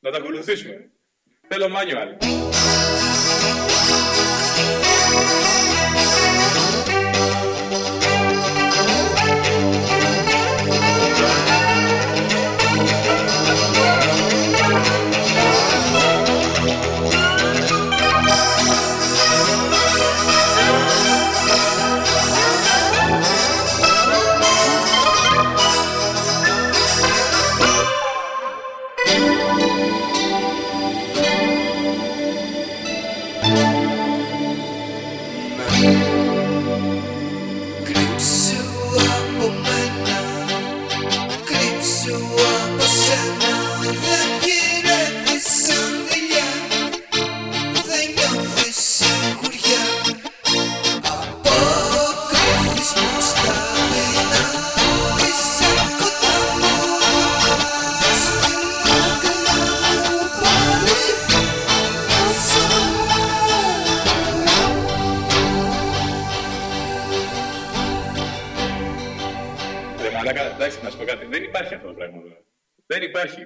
Να τα ακολουθήσουμε. Θέλω Кріпсю, а по мене, кріпсю, а по себе. Ρε μαλάκα, εντάξει, να σου πω κάτι. Δεν υπάρχει αυτό το πράγμα. εδώ. Δεν υπάρχει.